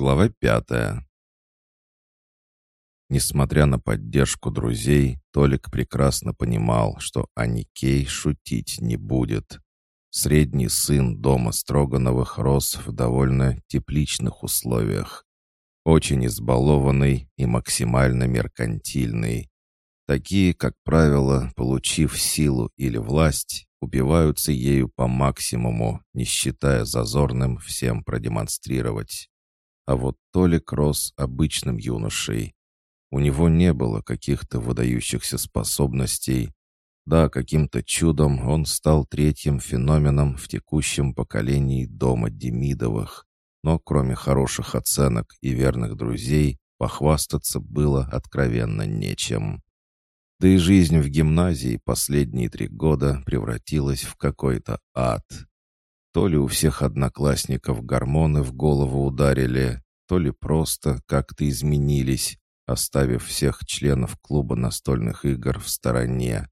Глава пятая. Несмотря на поддержку друзей, Толик прекрасно понимал, что Аникей шутить не будет. Средний сын дома Строгановых рос в довольно тепличных условиях. Очень избалованный и максимально меркантильный. Такие, как правило, получив силу или власть, убиваются ею по максимуму, не считая зазорным всем продемонстрировать. А вот Толик рос обычным юношей. У него не было каких-то выдающихся способностей. Да, каким-то чудом он стал третьим феноменом в текущем поколении дома Демидовых. Но кроме хороших оценок и верных друзей, похвастаться было откровенно нечем. Да и жизнь в гимназии последние три года превратилась в какой-то ад. То ли у всех одноклассников гормоны в голову ударили, то ли просто как-то изменились, оставив всех членов клуба настольных игр в стороне.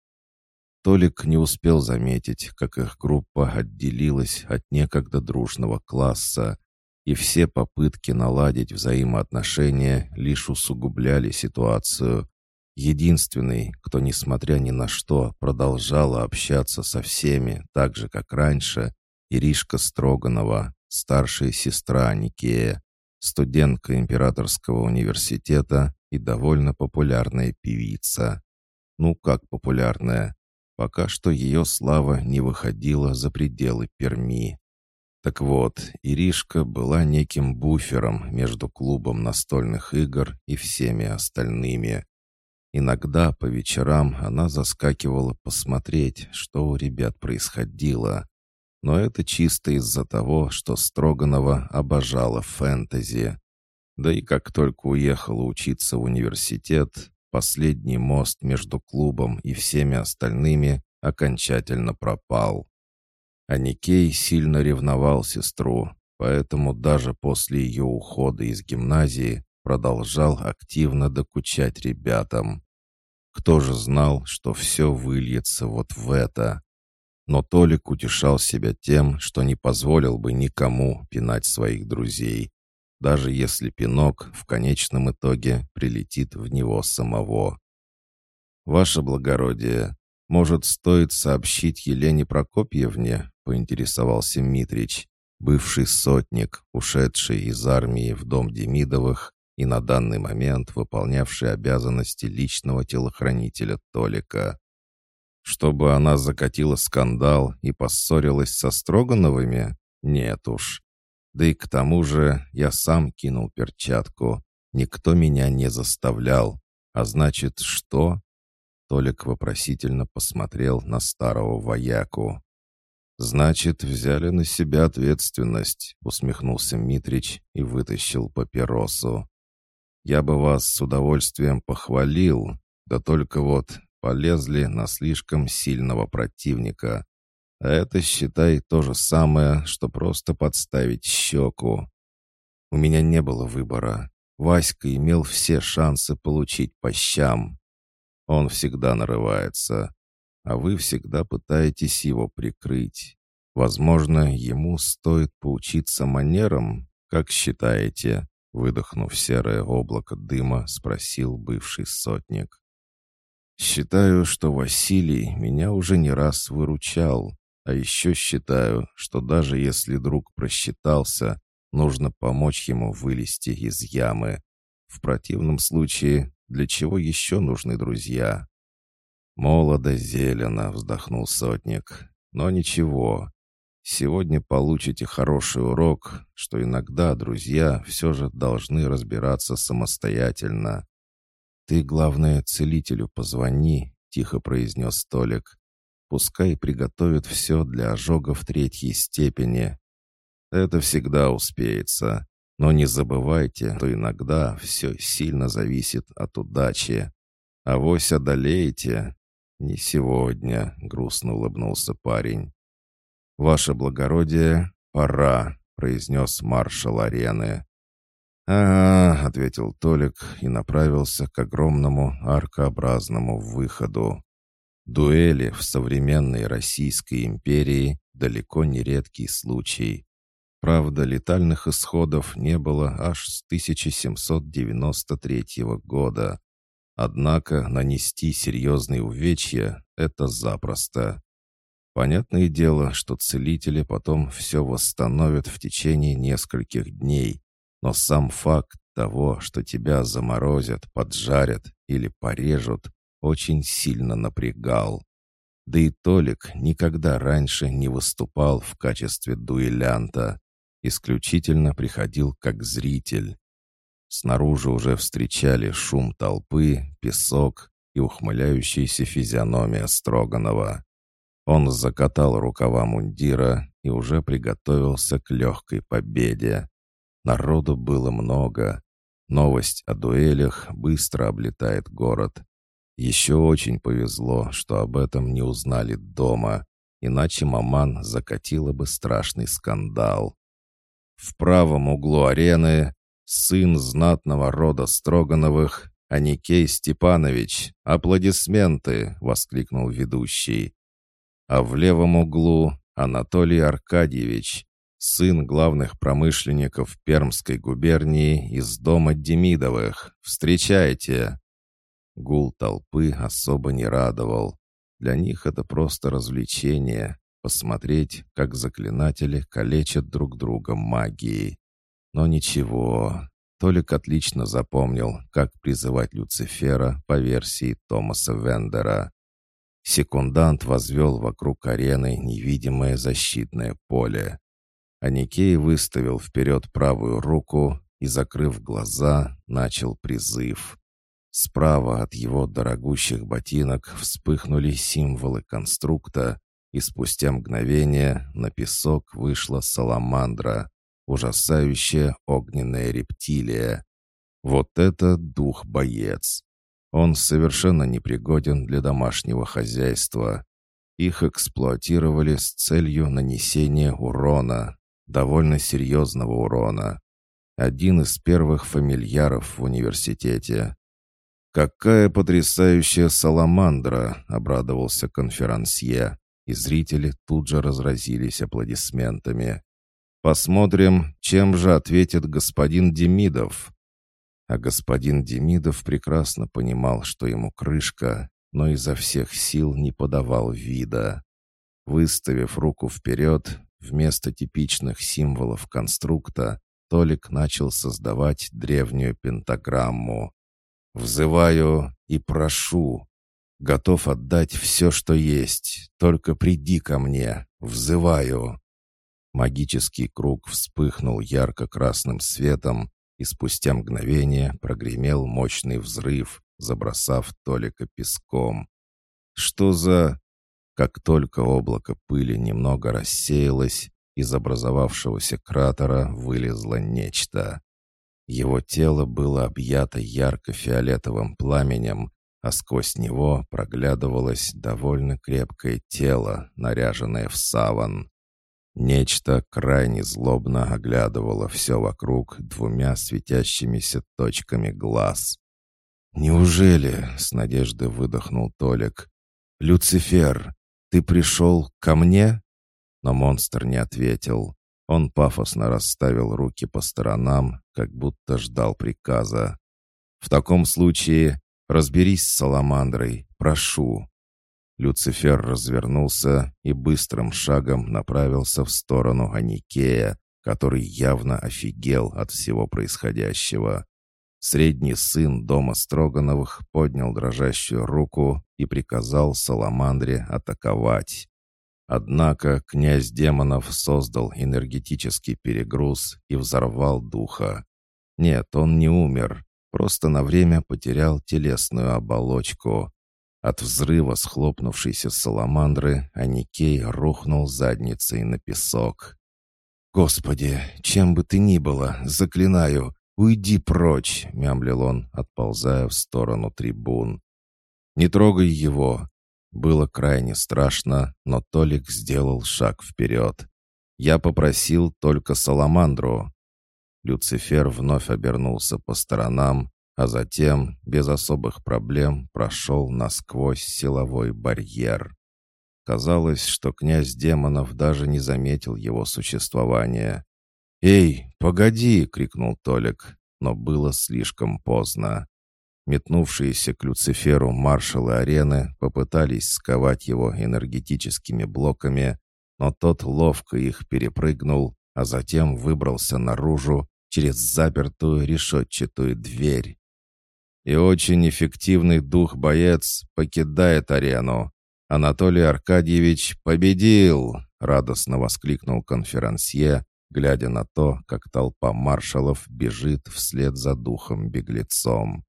Толик не успел заметить, как их группа отделилась от некогда дружного класса, и все попытки наладить взаимоотношения лишь усугубляли ситуацию. Единственный, кто, несмотря ни на что, продолжала общаться со всеми так же, как раньше, Иришка Строганова, старшая сестра Никея, студентка Императорского университета и довольно популярная певица. Ну как популярная? Пока что ее слава не выходила за пределы Перми. Так вот, Иришка была неким буфером между клубом настольных игр и всеми остальными. Иногда по вечерам она заскакивала посмотреть, что у ребят происходило. Но это чисто из-за того, что Строганова обожала фэнтези. Да и как только уехала учиться в университет, последний мост между клубом и всеми остальными окончательно пропал. А Никей сильно ревновал сестру, поэтому даже после ее ухода из гимназии продолжал активно докучать ребятам. Кто же знал, что все выльется вот в это? Но Толик утешал себя тем, что не позволил бы никому пинать своих друзей, даже если пинок в конечном итоге прилетит в него самого. «Ваше благородие, может, стоит сообщить Елене Прокопьевне?» — поинтересовался Митрич, бывший сотник, ушедший из армии в дом Демидовых и на данный момент выполнявший обязанности личного телохранителя Толика. Чтобы она закатила скандал и поссорилась со Строгановыми? Нет уж. Да и к тому же я сам кинул перчатку. Никто меня не заставлял. А значит, что? Толик вопросительно посмотрел на старого вояку. «Значит, взяли на себя ответственность», — усмехнулся Митрич и вытащил папиросу. «Я бы вас с удовольствием похвалил, да только вот полезли на слишком сильного противника. А это, считай, то же самое, что просто подставить щеку. У меня не было выбора. Васька имел все шансы получить по щам. Он всегда нарывается, а вы всегда пытаетесь его прикрыть. Возможно, ему стоит поучиться манерам, как считаете?» Выдохнув серое облако дыма, спросил бывший сотник. Считаю, что Василий меня уже не раз выручал, а еще считаю, что даже если друг просчитался, нужно помочь ему вылезти из ямы. В противном случае, для чего еще нужны друзья? «Молодо зелено», — вздохнул сотник. «Но ничего. Сегодня получите хороший урок, что иногда друзья все же должны разбираться самостоятельно. «Ты, главное, целителю позвони», — тихо произнес Толик. «Пускай приготовит все для ожога в третьей степени. Это всегда успеется. Но не забывайте, что иногда все сильно зависит от удачи. А вось одолеете?» «Не сегодня», — грустно улыбнулся парень. «Ваше благородие, пора», — произнес маршал арены. «А, — ответил Толик и направился к огромному аркообразному выходу. Дуэли в современной Российской империи далеко не редкий случай. Правда, летальных исходов не было аж с 1793 года. Однако нанести серьезные увечья — это запросто. Понятное дело, что целители потом все восстановят в течение нескольких дней, но сам факт того, что тебя заморозят, поджарят или порежут, очень сильно напрягал. Да и Толик никогда раньше не выступал в качестве дуэлянта, исключительно приходил как зритель. Снаружи уже встречали шум толпы, песок и ухмыляющаяся физиономия Строганова. Он закатал рукава мундира и уже приготовился к легкой победе. Народу было много. Новость о дуэлях быстро облетает город. Еще очень повезло, что об этом не узнали дома, иначе маман закатила бы страшный скандал. В правом углу арены сын знатного рода Строгановых, Аникей Степанович. Аплодисменты!» — воскликнул ведущий. А в левом углу Анатолий Аркадьевич, сын главных промышленников Пермской губернии из дома Демидовых. Встречайте!» Гул толпы особо не радовал. Для них это просто развлечение — посмотреть, как заклинатели калечат друг друга магией. Но ничего, Толик отлично запомнил, как призывать Люцифера по версии Томаса Вендера. Секундант возвел вокруг арены невидимое защитное поле. Аникей выставил вперед правую руку и, закрыв глаза, начал призыв. Справа от его дорогущих ботинок вспыхнули символы конструкта, и спустя мгновение на песок вышла саламандра, ужасающая огненная рептилия. Вот это дух-боец! Он совершенно непригоден для домашнего хозяйства. Их эксплуатировали с целью нанесения урона, довольно серьезного урона. Один из первых фамильяров в университете. «Какая потрясающая саламандра!» — обрадовался конферансье, и зрители тут же разразились аплодисментами. Посмотрим, чем же ответит господин Демидов. А господин Демидов прекрасно понимал, что ему крышка, но изо всех сил не подавал вида. Выставив руку вперед, вместо типичных символов конструкта, Толик начал создавать древнюю пентаграмму. «Взываю и прошу, готов отдать все, что есть, только приди ко мне, взываю». Магический круг вспыхнул ярко-красным светом, и спустя мгновение прогремел мощный взрыв, забросав Толика песком. «Что за...» Как только облако пыли немного рассеялось, из образовавшегося кратера вылезло нечто. Его тело было объято ярко-фиолетовым пламенем, а сквозь него проглядывалось довольно крепкое тело, наряженное в саван. Нечто крайне злобно оглядывало все вокруг двумя светящимися точками глаз. «Неужели?» — с надеждой выдохнул Толик. «Люцифер, ты пришел ко мне?» Но монстр не ответил. Он пафосно расставил руки по сторонам, как будто ждал приказа. «В таком случае разберись с Саламандрой, прошу. Люцифер развернулся и быстрым шагом направился в сторону Аникея, который явно офигел от всего происходящего. Средний сын дома Строгановых поднял дрожащую руку и приказал Саламандре атаковать. Однако князь демонов создал энергетический перегруз и взорвал духа. Нет, он не умер, просто на время потерял телесную оболочку. От взрыва схлопнувшейся саламандры Аникей рухнул задницей на песок. «Господи, чем бы ты ни было, заклинаю, уйди прочь!» — мямлил он, отползая в сторону трибун. «Не трогай его!» Было крайне страшно, но Толик сделал шаг вперед. «Я попросил только саламандру». Люцифер вновь обернулся по сторонам, а затем без особых проблем прошел насквозь силовой барьер. Казалось, что князь демонов даже не заметил его существования. «Эй, погоди!» — крикнул Толик, но было слишком поздно. Метнувшиеся к Люциферу маршалы арены попытались сковать его энергетическими блоками, но тот ловко их перепрыгнул, а затем выбрался наружу через запертую решетчатую дверь. И очень эффективный дух-боец покидает арену. Анатолий Аркадьевич победил! Радостно воскликнул конферансье, глядя на то, как толпа маршалов бежит вслед за духом-беглецом.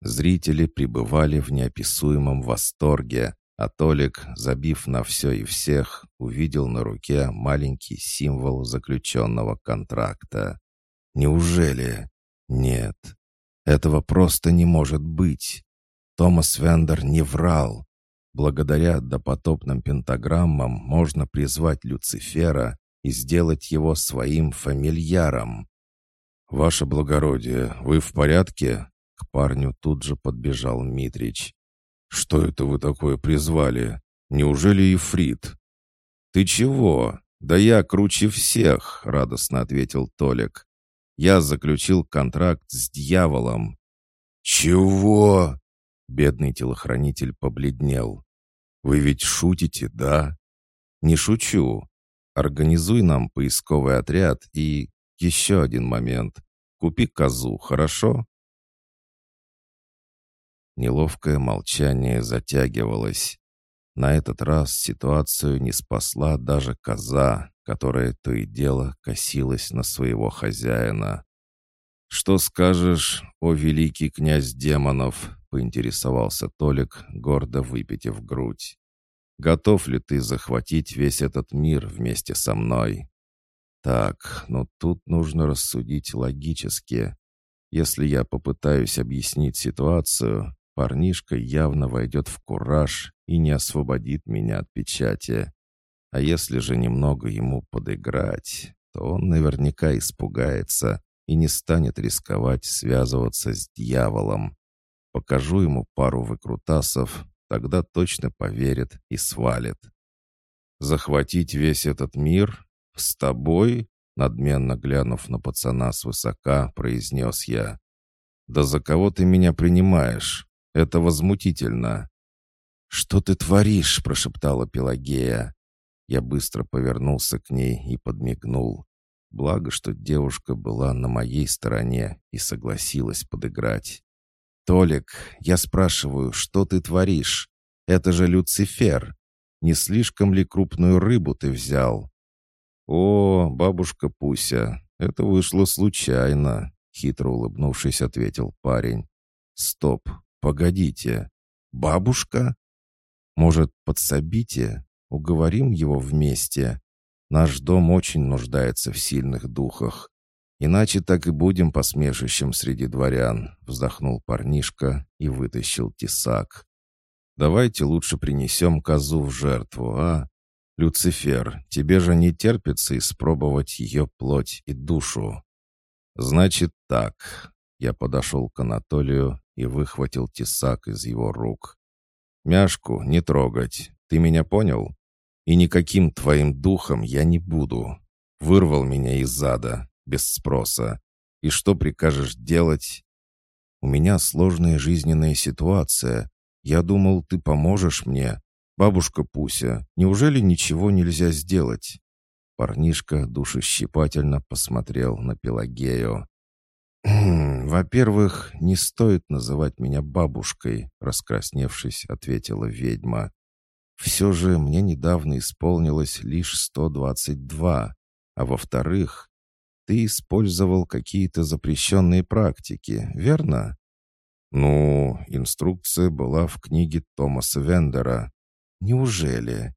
Зрители пребывали в неописуемом восторге, а Толик, забив на все и всех, увидел на руке маленький символ заключенного контракта. Неужели? Нет. Этого просто не может быть. Томас Вендер не врал. Благодаря допотопным пентаграммам можно призвать Люцифера и сделать его своим фамильяром. «Ваше благородие, вы в порядке?» К парню тут же подбежал Митрич. «Что это вы такое призвали? Неужели Ифрит?» «Ты чего? Да я круче всех!» — радостно ответил Толик. «Я заключил контракт с дьяволом». «Чего?» — бедный телохранитель побледнел. «Вы ведь шутите, да?» «Не шучу. Организуй нам поисковый отряд и... Еще один момент. Купи козу, хорошо?» Неловкое молчание затягивалось. На этот раз ситуацию не спасла даже коза, которая то и дело косилась на своего хозяина. «Что скажешь, о великий князь демонов?» — поинтересовался Толик, гордо выпитив грудь. «Готов ли ты захватить весь этот мир вместе со мной?» «Так, но тут нужно рассудить логически. Если я попытаюсь объяснить ситуацию, Парнишка явно войдет в кураж и не освободит меня от печати. А если же немного ему подыграть, то он наверняка испугается и не станет рисковать связываться с дьяволом. Покажу ему пару выкрутасов, тогда точно поверит и свалит. «Захватить весь этот мир? С тобой?» Надменно глянув на пацана свысока, произнес я. «Да за кого ты меня принимаешь? Это возмутительно». «Что ты творишь?» — прошептала Пелагея. Я быстро повернулся к ней и подмигнул. Благо, что девушка была на моей стороне и согласилась подыграть. «Толик, я спрашиваю, что ты творишь? Это же Люцифер. Не слишком ли крупную рыбу ты взял?» «О, бабушка Пуся, это вышло случайно», — хитро улыбнувшись, ответил парень. «Стоп, «Погодите, бабушка? Может, подсобите? Уговорим его вместе? Наш дом очень нуждается в сильных духах. Иначе так и будем посмешищем среди дворян», — вздохнул парнишка и вытащил тесак. «Давайте лучше принесем козу в жертву, а? Люцифер, тебе же не терпится испробовать ее плоть и душу». «Значит так». Я подошел к Анатолию и выхватил тесак из его рук. «Мяшку не трогать, ты меня понял? И никаким твоим духом я не буду. Вырвал меня из зада, без спроса. И что прикажешь делать?» «У меня сложная жизненная ситуация. Я думал, ты поможешь мне. Бабушка Пуся, неужели ничего нельзя сделать?» Парнишка душещипательно посмотрел на Пелагею. «Во-первых, не стоит называть меня бабушкой», — раскрасневшись, ответила ведьма. «Все же мне недавно исполнилось лишь 122, а во-вторых, ты использовал какие-то запрещенные практики, верно?» «Ну, инструкция была в книге Томаса Вендера». «Неужели?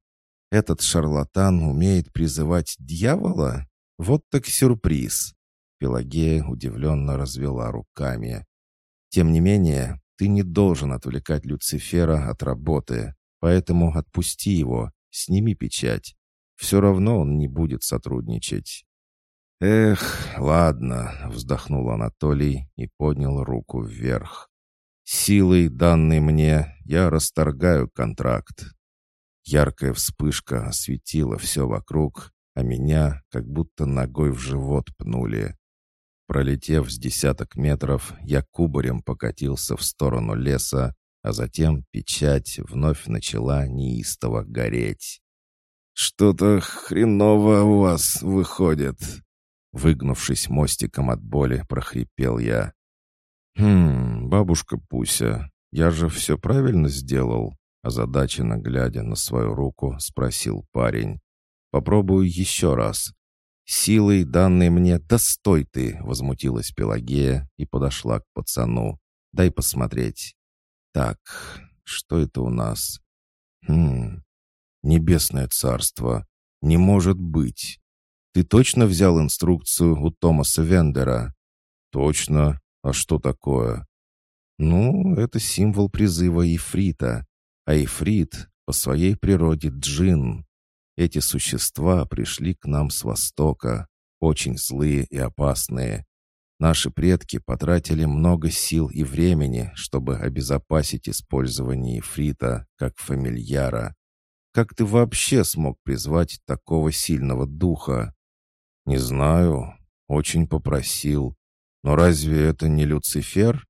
Этот шарлатан умеет призывать дьявола? Вот так сюрприз!» Пелагея удивленно развела руками. «Тем не менее, ты не должен отвлекать Люцифера от работы, поэтому отпусти его, сними печать. Все равно он не будет сотрудничать». «Эх, ладно», — вздохнул Анатолий и поднял руку вверх. «Силой, данной мне, я расторгаю контракт». Яркая вспышка осветила все вокруг, а меня как будто ногой в живот пнули. Пролетев с десяток метров, я кубарем покатился в сторону леса, а затем печать вновь начала неистово гореть. «Что-то хреново у вас выходит!» Выгнувшись мостиком от боли, прохрипел я. «Хм, бабушка Пуся, я же все правильно сделал?» Озадаченно глядя на свою руку, спросил парень. «Попробую еще раз». «Силой, данной мне, да стой ты!» — возмутилась Пелагея и подошла к пацану. «Дай посмотреть». «Так, что это у нас?» «Хм, небесное царство. Не может быть. Ты точно взял инструкцию у Томаса Вендера?» «Точно. А что такое?» «Ну, это символ призыва Ифрита. А Ифрит по своей природе джин. Эти существа пришли к нам с востока, очень злые и опасные. Наши предки потратили много сил и времени, чтобы обезопасить использование Ифрита как фамильяра. Как ты вообще смог призвать такого сильного духа? Не знаю, очень попросил. Но разве это не Люцифер?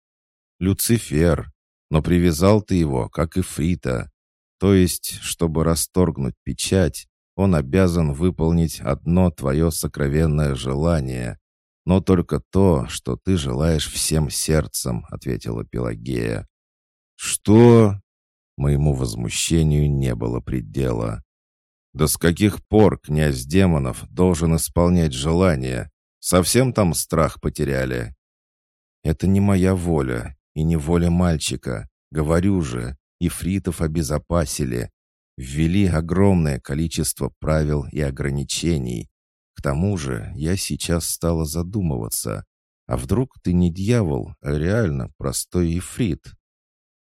Люцифер, но привязал ты его, как и Фрита. То есть, чтобы расторгнуть печать, он обязан выполнить одно твое сокровенное желание. Но только то, что ты желаешь всем сердцем», — ответила Пелагея. «Что?» Моему возмущению не было предела. «Да с каких пор князь демонов должен исполнять желания? Совсем там страх потеряли?» «Это не моя воля. И не воля мальчика. Говорю же, ифритов обезопасили. Ввели огромное количество правил и ограничений. К тому же я сейчас стала задумываться. А вдруг ты не дьявол, а реально простой ифрит?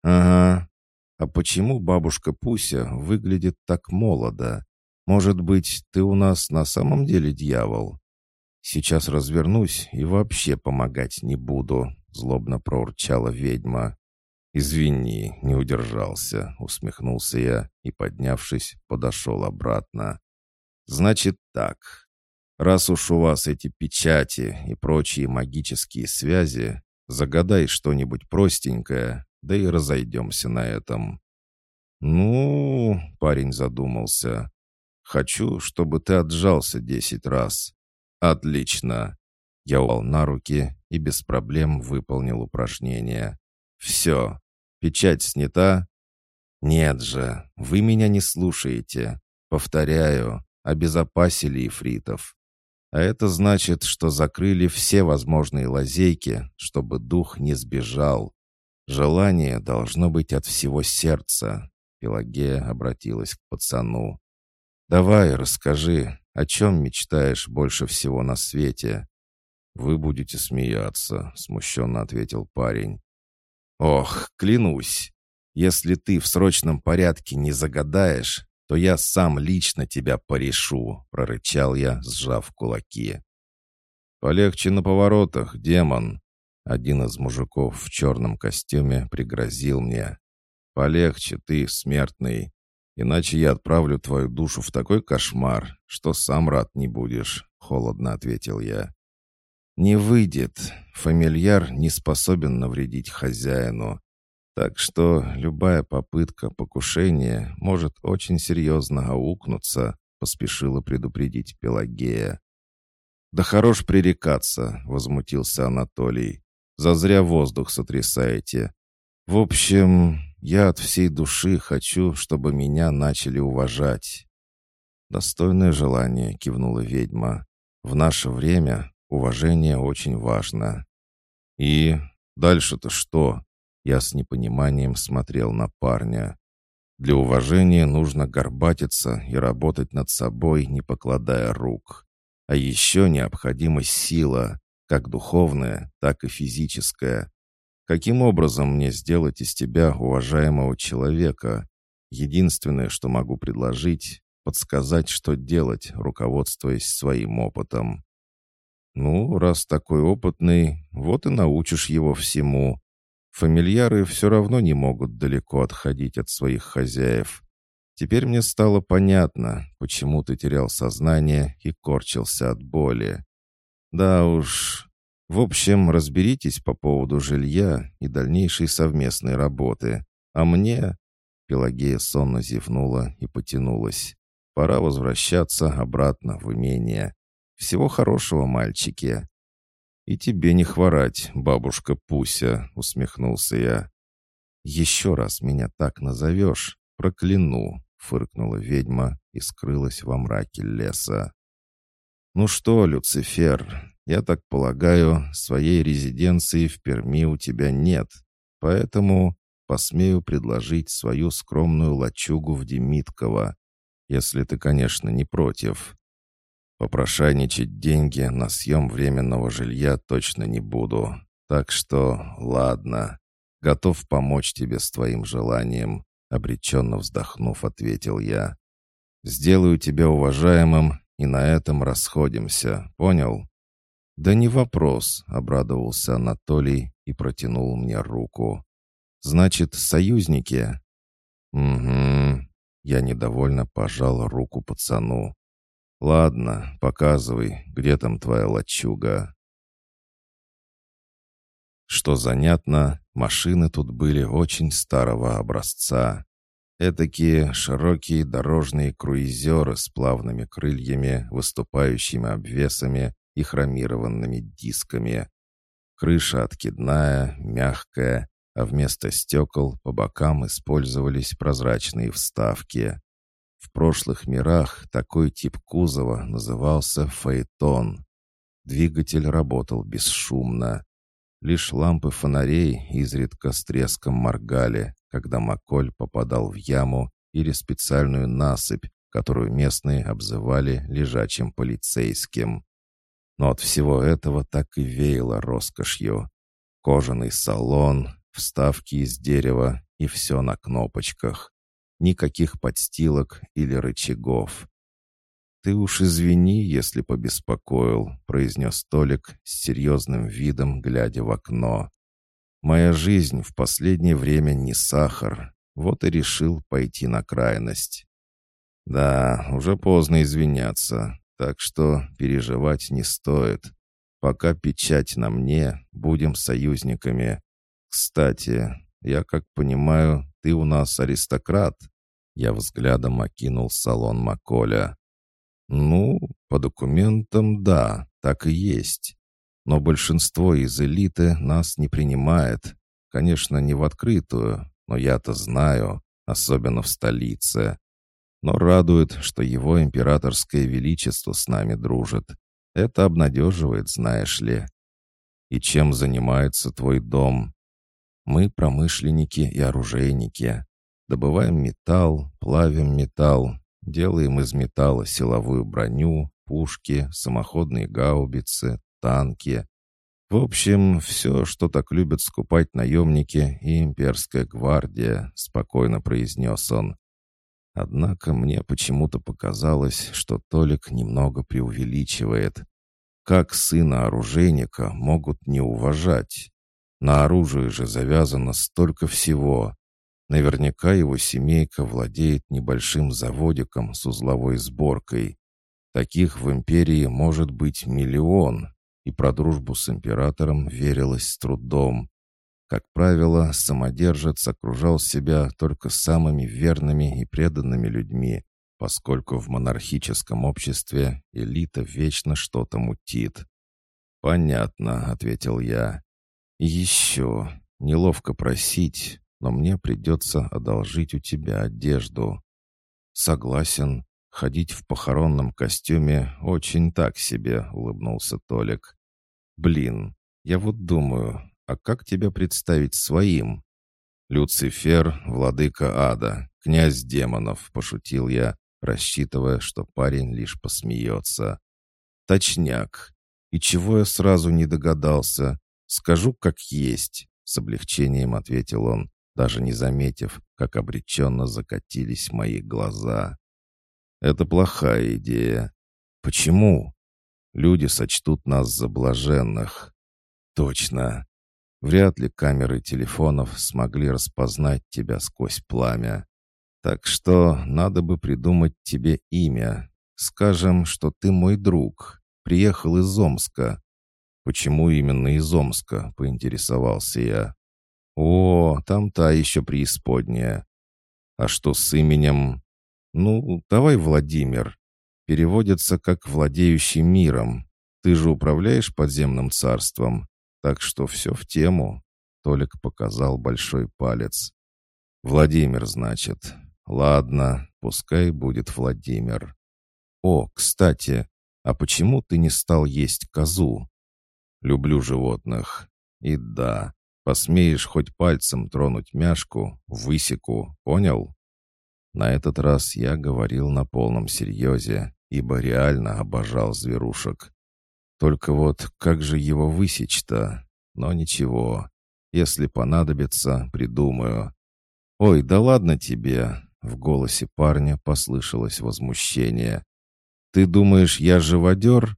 Ага. А почему бабушка Пуся выглядит так молодо? Может быть, ты у нас на самом деле дьявол? Сейчас развернусь и вообще помогать не буду, — злобно проурчала ведьма. «Извини, не удержался», — усмехнулся я и, поднявшись, подошел обратно. «Значит так. Раз уж у вас эти печати и прочие магические связи, загадай что-нибудь простенькое, да и разойдемся на этом». «Ну...» — парень задумался. «Хочу, чтобы ты отжался десять раз». «Отлично!» Я упал на руки и без проблем выполнил упражнение. «Все. Печать снята?» «Нет же, вы меня не слушаете. Повторяю, обезопасили ифритов. А это значит, что закрыли все возможные лазейки, чтобы дух не сбежал. Желание должно быть от всего сердца». Пелагея обратилась к пацану. «Давай, расскажи, о чем мечтаешь больше всего на свете?» «Вы будете смеяться», — смущенно ответил парень. «Ох, клянусь, если ты в срочном порядке не загадаешь, то я сам лично тебя порешу», — прорычал я, сжав кулаки. «Полегче на поворотах, демон!» Один из мужиков в черном костюме пригрозил мне. «Полегче ты, смертный, иначе я отправлю твою душу в такой кошмар, что сам рад не будешь», — холодно ответил я. Не выйдет. Фамильяр не способен навредить хозяину. Так что любая попытка покушения может очень серьезно аукнуться, поспешила предупредить Пелагея. «Да хорош пререкаться», — возмутился Анатолий. «Зазря воздух сотрясаете. В общем, я от всей души хочу, чтобы меня начали уважать». «Достойное желание», — кивнула ведьма. «В наше время Уважение очень важно. И дальше-то что? Я с непониманием смотрел на парня. Для уважения нужно горбатиться и работать над собой, не покладая рук. А еще необходима сила, как духовная, так и физическая. Каким образом мне сделать из тебя уважаемого человека? Единственное, что могу предложить, подсказать, что делать, руководствуясь своим опытом. «Ну, раз такой опытный, вот и научишь его всему. Фамильяры все равно не могут далеко отходить от своих хозяев. Теперь мне стало понятно, почему ты терял сознание и корчился от боли. Да уж. В общем, разберитесь по поводу жилья и дальнейшей совместной работы. А мне...» Пелагея сонно зевнула и потянулась. «Пора возвращаться обратно в имение. Всего хорошего, мальчики!» «И тебе не хворать, бабушка Пуся», — усмехнулся я. «Еще раз меня так назовешь, прокляну», — фыркнула ведьма и скрылась во мраке леса. «Ну что, Люцифер, я так полагаю, своей резиденции в Перми у тебя нет, поэтому посмею предложить свою скромную лачугу в Демитково, если ты, конечно, не против. Попрошайничать деньги на съем временного жилья точно не буду, так что ладно, готов помочь тебе с твоим желанием», обреченно вздохнув, ответил я. «Сделаю тебя уважаемым и на этом расходимся, понял?» «Да не вопрос», — обрадовался Анатолий и протянул мне руку. «Значит, союзники?» «Угу». Я недовольно пожал руку пацану. «Ладно, показывай, где там твоя лачуга». Что занятно, машины тут были очень старого образца. Этакие широкие дорожные круизеры с плавными крыльями, выступающими обвесами и хромированными дисками. Крыша откидная, мягкая, а вместо стекол по бокам использовались прозрачные вставки. В прошлых мирах такой тип кузова назывался фаэтон. Двигатель работал бесшумно. Лишь лампы фонарей изредка с треском моргали, когда Маколь попадал в яму или специальную насыпь, которую местные обзывали лежачим полицейским. Но от всего этого так и веяло роскошью. Кожаный салон, вставки из дерева и все на кнопочках. Никаких подстилок или рычагов. «Ты уж извини, если побеспокоил», — произнес Толик с серьезным видом, глядя в окно. Моя жизнь в последнее время не сахар, вот и решил пойти на крайность. Да, уже поздно извиняться, так что переживать не стоит. Пока печать на мне, будем союзниками. Кстати, я как понимаю, ты у нас аристократ. Я взглядом окинул салон Маколя. Ну, по документам, да, так и есть. Но большинство из элиты нас не принимает. Конечно, не в открытую, но я-то знаю, особенно в столице. Но радует, что его императорское величество с нами дружит. Это обнадеживает, знаешь ли. И чем занимается твой дом? Мы промышленники и оружейники. Добываем металл, плавим металл, делаем из металла силовую броню, пушки, самоходные гаубицы, танки. В общем, все, что так любят скупать наемники и имперская гвардия, спокойно произнес он. Однако мне почему-то показалось, что Толик немного преувеличивает. Как сына оружейника могут не уважать? На оружие же завязано столько всего. Наверняка его семейка владеет небольшим заводиком с узловой сборкой. Таких в империи может быть миллион, и про дружбу с императором верилось с трудом. Как правило, самодержец окружал себя только самыми верными и преданными людьми, поскольку в монархическом обществе элита вечно что-то мутит. «Понятно», — ответил я. «И еще, неловко просить, но мне придется одолжить у тебя одежду». «Согласен, ходить в похоронном костюме очень так себе», — улыбнулся Толик. «Блин, я вот думаю, а как тебя представить своим?» «Люцифер, владыка ада, князь демонов», — пошутил я, рассчитывая, что парень лишь посмеется. «Точняк. И чего я сразу не догадался? Скажу, как есть», — с облегчением ответил он, даже не заметив, как обреченно закатились мои глаза. «Это плохая идея. Почему?» «Люди сочтут нас за блаженных». «Точно. Вряд ли камеры телефонов смогли распознать тебя сквозь пламя. Так что надо бы придумать тебе имя. Скажем, что ты мой друг. Приехал из Омска. Почему именно из Омска, поинтересовался я. О, там та еще преисподняя. А что с именем? Ну, давай Владимир. Переводится как «владеющий миром». Ты же управляешь подземным царством, так что все в тему. Толик показал большой палец. «Владимир, значит. Ладно, пускай будет Владимир. О, кстати, а почему ты не стал есть козу? Люблю животных. И да, посмеешь хоть пальцем тронуть мяшку, высеку, понял? На этот раз я говорил на полном серьезе, ибо реально обожал зверушек. Только вот как же его высечь-то? Но ничего, если понадобится, придумаю. «Ой, да ладно тебе!» — в голосе парня послышалось возмущение. «Ты думаешь, я живодер?»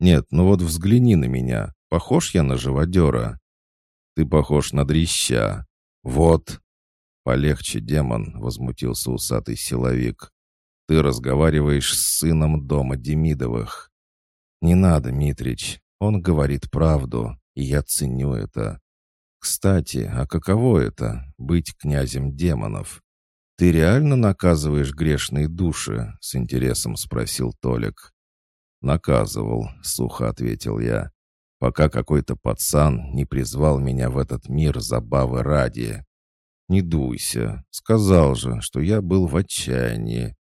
«Нет, ну вот взгляни на меня. Похож я на живодера?» «Ты похож на дрища». «Вот!» «Полегче, демон!» — возмутился усатый силовик. «Ты разговариваешь с сыном дома Демидовых». «Не надо, Митрич. Он говорит правду, и я ценю это. Кстати, а каково это — быть князем демонов? Ты реально наказываешь грешные души? С интересом спросил Толик. Наказывал, сухо ответил я, пока какой-то пацан не призвал меня в этот мир забавы ради. Не дуйся, сказал же, что я был в отчаянии.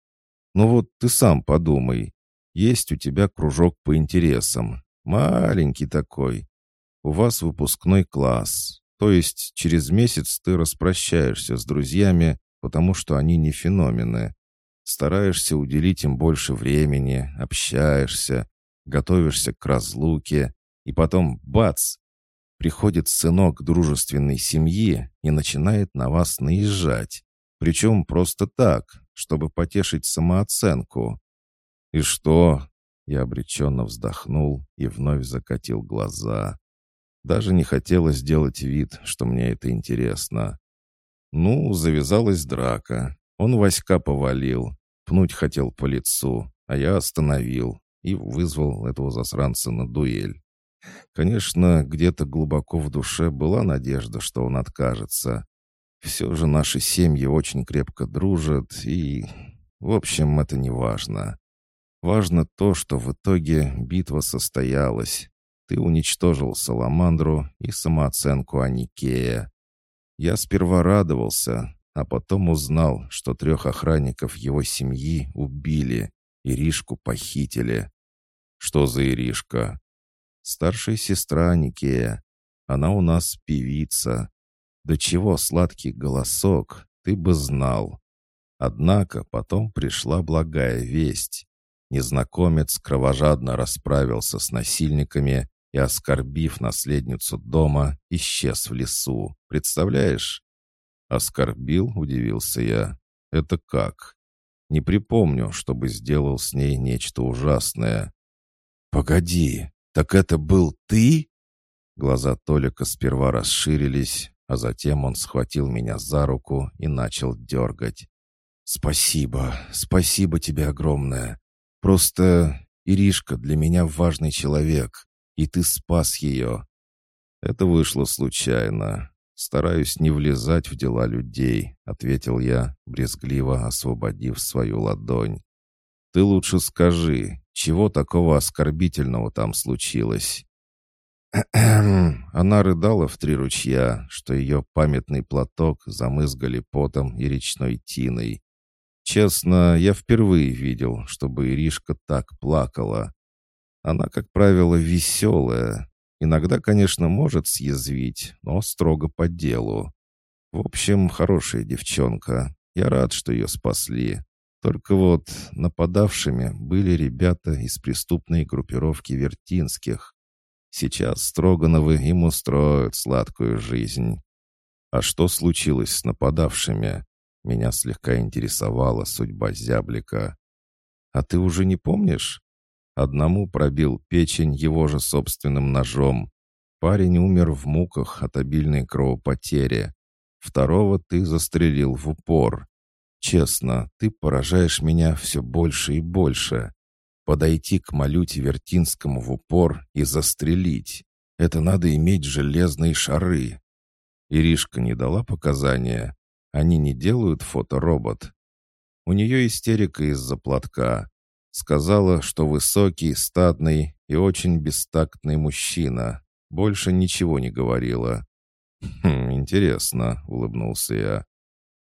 Ну вот ты сам подумай, есть у тебя кружок по интересам, маленький такой. У вас выпускной класс, то есть через месяц ты распрощаешься с друзьями, потому что они не феномены. Стараешься уделить им больше времени, общаешься, готовишься к разлуке, и потом бац! Приходит сынок дружественной семьи и начинает на вас наезжать. Причем просто так, чтобы потешить самооценку. «И что?» Я обреченно вздохнул и вновь закатил глаза. Даже не хотелось делать вид, что мне это интересно. Ну, завязалась драка. Он Васька повалил, пнуть хотел по лицу, а я остановил и вызвал этого засранца на дуэль. Конечно, где-то глубоко в душе была надежда, что он откажется. Все же наши семьи очень крепко дружат, и... В общем, это не важно. Важно то, что в итоге битва состоялась, ты уничтожил Саламандру и самооценку Аникея. Я сперва радовался, а потом узнал, что трех охранников его семьи убили, Иришку похитили. Что за Иришка? Старшая сестра Аникея. Она у нас певица. До чего сладкий голосок, ты бы знал. Однако потом пришла благая весть. Незнакомец кровожадно расправился с насильниками и, оскорбив наследницу дома, исчез в лесу. Представляешь? Оскорбил, удивился я. Это как? Не припомню, чтобы сделал с ней нечто ужасное. Погоди, так это был ты? Глаза Толика сперва расширились, а затем он схватил меня за руку и начал дергать. «Спасибо, спасибо тебе огромное. Просто Иришка для меня важный человек и ты спас ее. Это вышло случайно. Стараюсь не влезать в дела людей, ответил я, брезгливо освободив свою ладонь. Ты лучше скажи, чего такого оскорбительного там случилось? Она рыдала в три ручья, что ее памятный платок замызгали потом и речной тиной. Честно, я впервые видел, чтобы Иришка так плакала. Она, как правило, веселая. Иногда, конечно, может съязвить, но строго по делу. В общем, хорошая девчонка. Я рад, что ее спасли. Только вот нападавшими были ребята из преступной группировки Вертинских. Сейчас Строгановы им устроят сладкую жизнь. А что случилось с нападавшими? Меня слегка интересовала судьба зяблика. А ты уже не помнишь? Одному пробил печень его же собственным ножом. Парень умер в муках от обильной кровопотери. Второго ты застрелил в упор. Честно, ты поражаешь меня все больше и больше. Подойти к Малюте Вертинскому в упор и застрелить. Это надо иметь железные шары. Иришка не дала показания. Они не делают фоторобот. У нее истерика из-за платка. Сказала, что высокий, статный и очень бестактный мужчина. Больше ничего не говорила. «Хм, интересно», — улыбнулся я.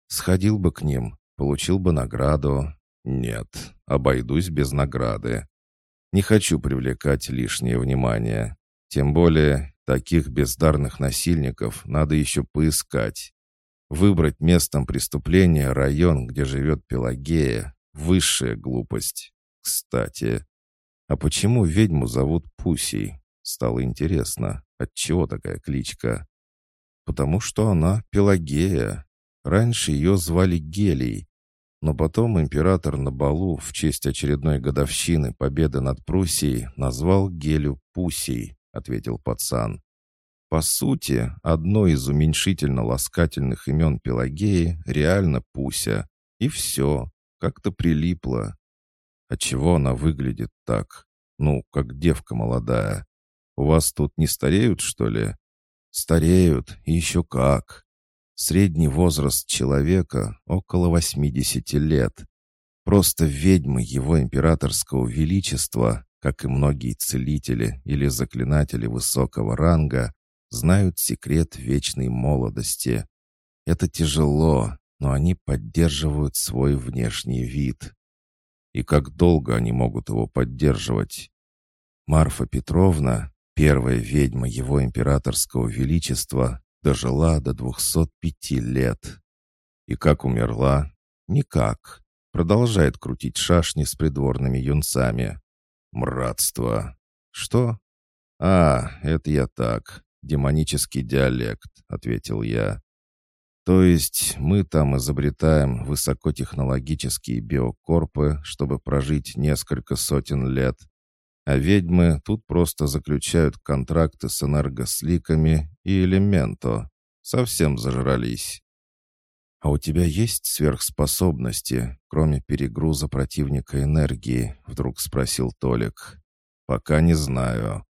«Сходил бы к ним, получил бы награду. Нет, обойдусь без награды. Не хочу привлекать лишнее внимание. Тем более, таких бездарных насильников надо еще поискать. Выбрать местом преступления район, где живет Пелагея — высшая глупость. Кстати, а почему ведьму зовут Пусей? Стало интересно, отчего такая кличка? Потому что она Пелагея. Раньше ее звали Гелий, но потом император на балу в честь очередной годовщины победы над Пруссией назвал Гелю Пусей, ответил пацан. По сути, одно из уменьшительно-ласкательных имен Пелагеи реально Пуся. И все, как-то прилипло. А чего она выглядит так? Ну, как девка молодая. У вас тут не стареют, что ли? Стареют, и еще как. Средний возраст человека около 80 лет. Просто ведьмы его императорского величества, как и многие целители или заклинатели высокого ранга, знают секрет вечной молодости. Это тяжело, но они поддерживают свой внешний вид и как долго они могут его поддерживать. Марфа Петровна, первая ведьма его императорского величества, дожила до 205 лет. И как умерла? Никак. Продолжает крутить шашни с придворными юнцами. Мратство. Что? А, это я так. Демонический диалект, ответил я. То есть мы там изобретаем высокотехнологические биокорпы, чтобы прожить несколько сотен лет, а ведьмы тут просто заключают контракты с энергосликами и элементо. Совсем зажрались. «А у тебя есть сверхспособности, кроме перегруза противника энергии?» — вдруг спросил Толик. «Пока не знаю.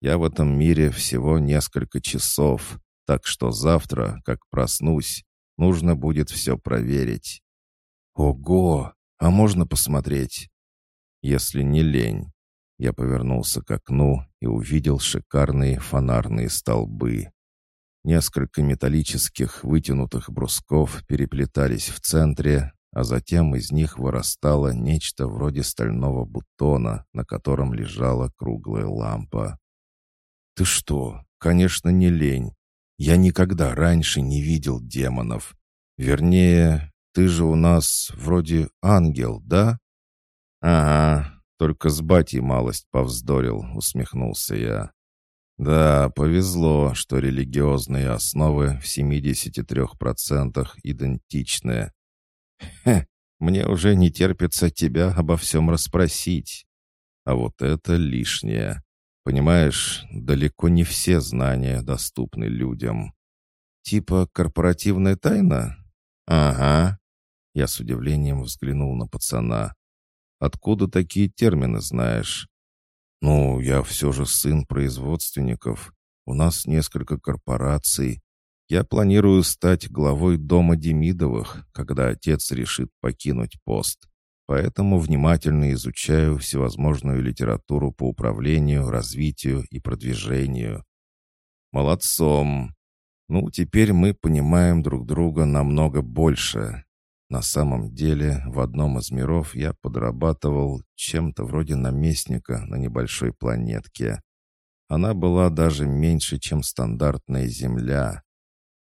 Я в этом мире всего несколько часов, так что завтра, как проснусь, нужно будет все проверить. Ого! А можно посмотреть? Если не лень. Я повернулся к окну и увидел шикарные фонарные столбы. Несколько металлических вытянутых брусков переплетались в центре, а затем из них вырастало нечто вроде стального бутона, на котором лежала круглая лампа. «Ты что? Конечно, не лень. Я никогда раньше не видел демонов. Вернее, ты же у нас вроде ангел, да? Ага, только с батей малость повздорил, усмехнулся я. Да, повезло, что религиозные основы в 73% идентичны. Хе, мне уже не терпится тебя обо всем расспросить. А вот это лишнее. Понимаешь, далеко не все знания доступны людям. Типа корпоративная тайна? Ага. Я с удивлением взглянул на пацана. Откуда такие термины знаешь? Ну, я все же сын производственников. У нас несколько корпораций. Я планирую стать главой дома Демидовых, когда отец решит покинуть пост. Поэтому внимательно изучаю всевозможную литературу по управлению, развитию и продвижению. Молодцом. Ну, теперь мы понимаем друг друга намного больше. На самом деле, в одном из миров я подрабатывал чем-то вроде наместника на небольшой планетке. Она была даже меньше, чем стандартная Земля.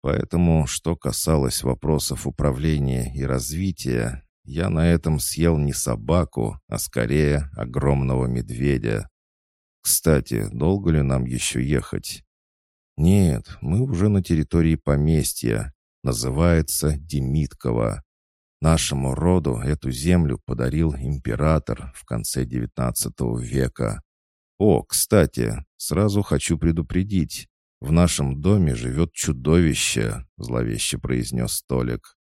Поэтому, что касалось вопросов управления и развития, я на этом съел не собаку, а скорее огромного медведя. Кстати, долго ли нам еще ехать? Нет, мы уже на территории поместья. Называется Демитково. Нашему роду эту землю подарил император в конце XIX века. О, кстати, сразу хочу предупредить. В нашем доме живет чудовище, зловеще произнес Толик.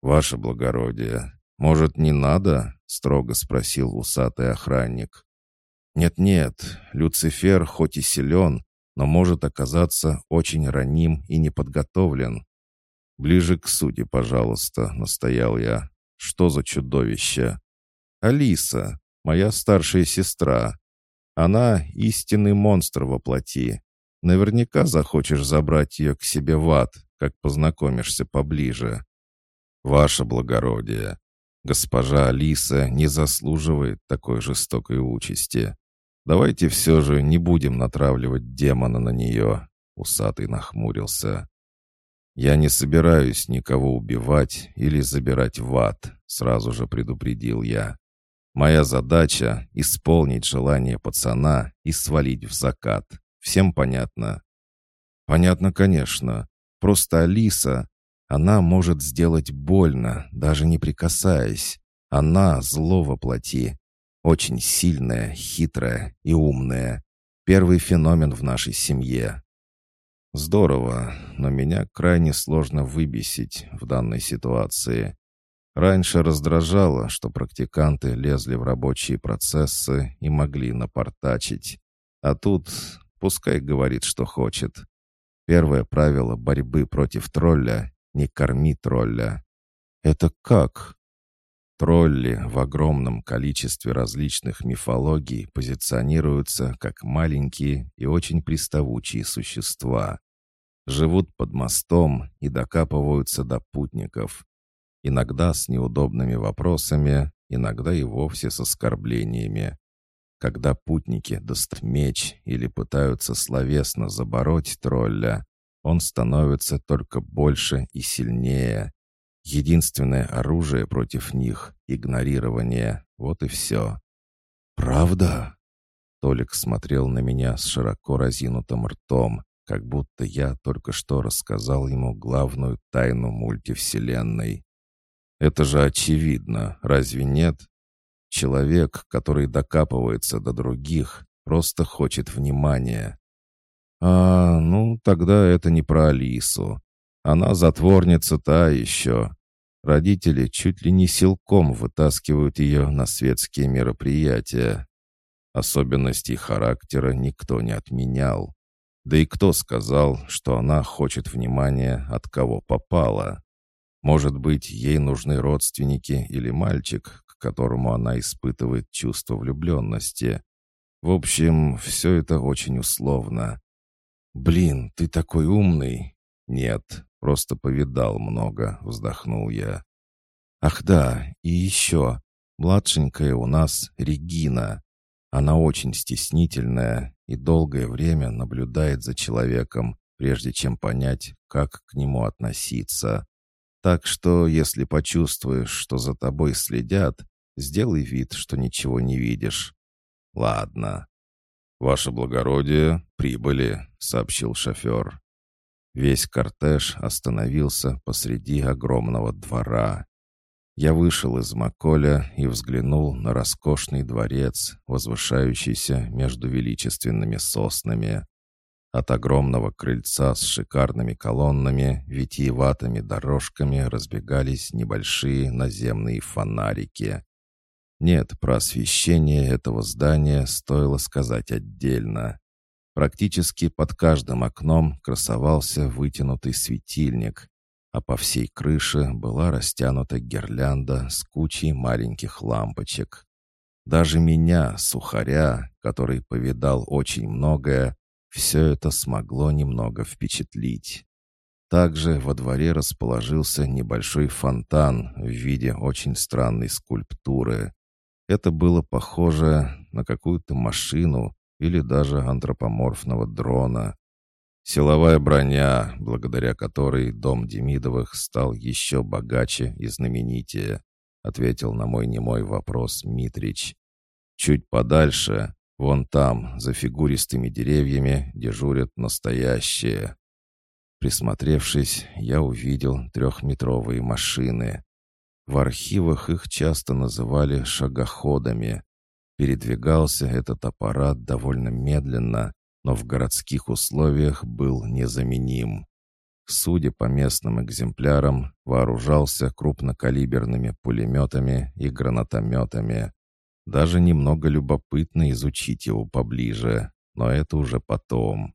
«Ваше благородие, может, не надо?» — строго спросил усатый охранник. «Нет-нет, Люцифер хоть и силен, но может оказаться очень раним и неподготовлен». «Ближе к сути, пожалуйста», — настоял я. «Что за чудовище?» «Алиса, моя старшая сестра. Она истинный монстр во плоти. Наверняка захочешь забрать ее к себе в ад, как познакомишься поближе». «Ваше благородие, госпожа Алиса не заслуживает такой жестокой участи. Давайте все же не будем натравливать демона на нее», — усатый нахмурился. «Я не собираюсь никого убивать или забирать в ад», — сразу же предупредил я. «Моя задача — исполнить желание пацана и свалить в закат. Всем понятно?» «Понятно, конечно. Просто Алиса, она может сделать больно, даже не прикасаясь. Она зло воплоти. Очень сильная, хитрая и умная. Первый феномен в нашей семье. Здорово, но меня крайне сложно выбесить в данной ситуации. Раньше раздражало, что практиканты лезли в рабочие процессы и могли напортачить. А тут пускай говорит, что хочет. Первое правило борьбы против тролля — не корми тролля. Это как? Тролли в огромном количестве различных мифологий позиционируются как маленькие и очень приставучие существа живут под мостом и докапываются до путников. Иногда с неудобными вопросами, иногда и вовсе с оскорблениями. Когда путники достают меч или пытаются словесно забороть тролля, он становится только больше и сильнее. Единственное оружие против них — игнорирование. Вот и все. «Правда?» Толик смотрел на меня с широко разинутым ртом, как будто я только что рассказал ему главную тайну мультивселенной. Это же очевидно, разве нет? Человек, который докапывается до других, просто хочет внимания. А, ну, тогда это не про Алису. Она затворница та еще. Родители чуть ли не силком вытаскивают ее на светские мероприятия. Особенностей характера никто не отменял. Да и кто сказал, что она хочет внимания от кого попала? Может быть, ей нужны родственники или мальчик, к которому она испытывает чувство влюбленности. В общем, все это очень условно. «Блин, ты такой умный!» «Нет, просто повидал много», — вздохнул я. «Ах да, и еще. Младшенькая у нас Регина. Она очень стеснительная и долгое время наблюдает за человеком, прежде чем понять, как к нему относиться. Так что, если почувствуешь, что за тобой следят, сделай вид, что ничего не видишь. Ладно. «Ваше благородие, прибыли», — сообщил шофер. Весь кортеж остановился посреди огромного двора. Я вышел из Маколя и взглянул на роскошный дворец, возвышающийся между величественными соснами. От огромного крыльца с шикарными колоннами, витиеватыми дорожками разбегались небольшие наземные фонарики. Нет, про освещение этого здания стоило сказать отдельно. Практически под каждым окном красовался вытянутый светильник, а по всей крыше была растянута гирлянда с кучей маленьких лампочек. Даже меня, сухаря, который повидал очень многое, все это смогло немного впечатлить. Также во дворе расположился небольшой фонтан в виде очень странной скульптуры. Это было похоже на какую-то машину или даже антропоморфного дрона. Силовая броня, благодаря которой дом Демидовых стал еще богаче и знаменитее, ответил на мой немой вопрос Митрич. Чуть подальше, вон там, за фигуристыми деревьями, дежурят настоящие. Присмотревшись, я увидел трехметровые машины. В архивах их часто называли шагоходами. Передвигался этот аппарат довольно медленно, но в городских условиях был незаменим. судя по местным экземплярам, вооружался крупнокалиберными пулеметами и гранатометами. Даже немного любопытно изучить его поближе, но это уже потом.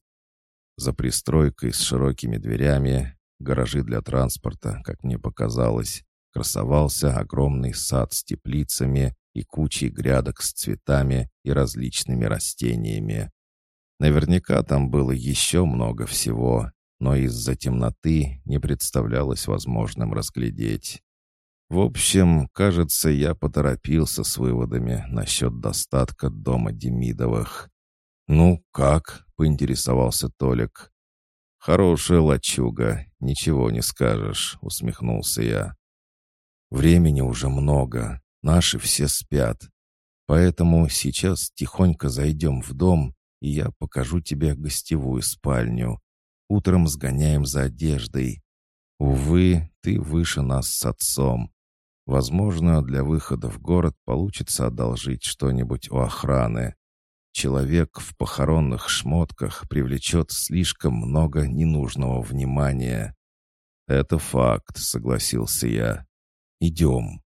За пристройкой с широкими дверями, гаражи для транспорта, как мне показалось, красовался огромный сад с теплицами и кучей грядок с цветами и различными растениями. Наверняка там было еще много всего, но из-за темноты не представлялось возможным разглядеть. В общем, кажется, я поторопился с выводами насчет достатка дома Демидовых. «Ну, как?» — поинтересовался Толик. «Хорошая лачуга, ничего не скажешь», — усмехнулся я. «Времени уже много, наши все спят. Поэтому сейчас тихонько зайдем в дом, и я покажу тебе гостевую спальню. Утром сгоняем за одеждой. Увы, ты выше нас с отцом. Возможно, для выхода в город получится одолжить что-нибудь у охраны. Человек в похоронных шмотках привлечет слишком много ненужного внимания. «Это факт», — согласился я. «Идем».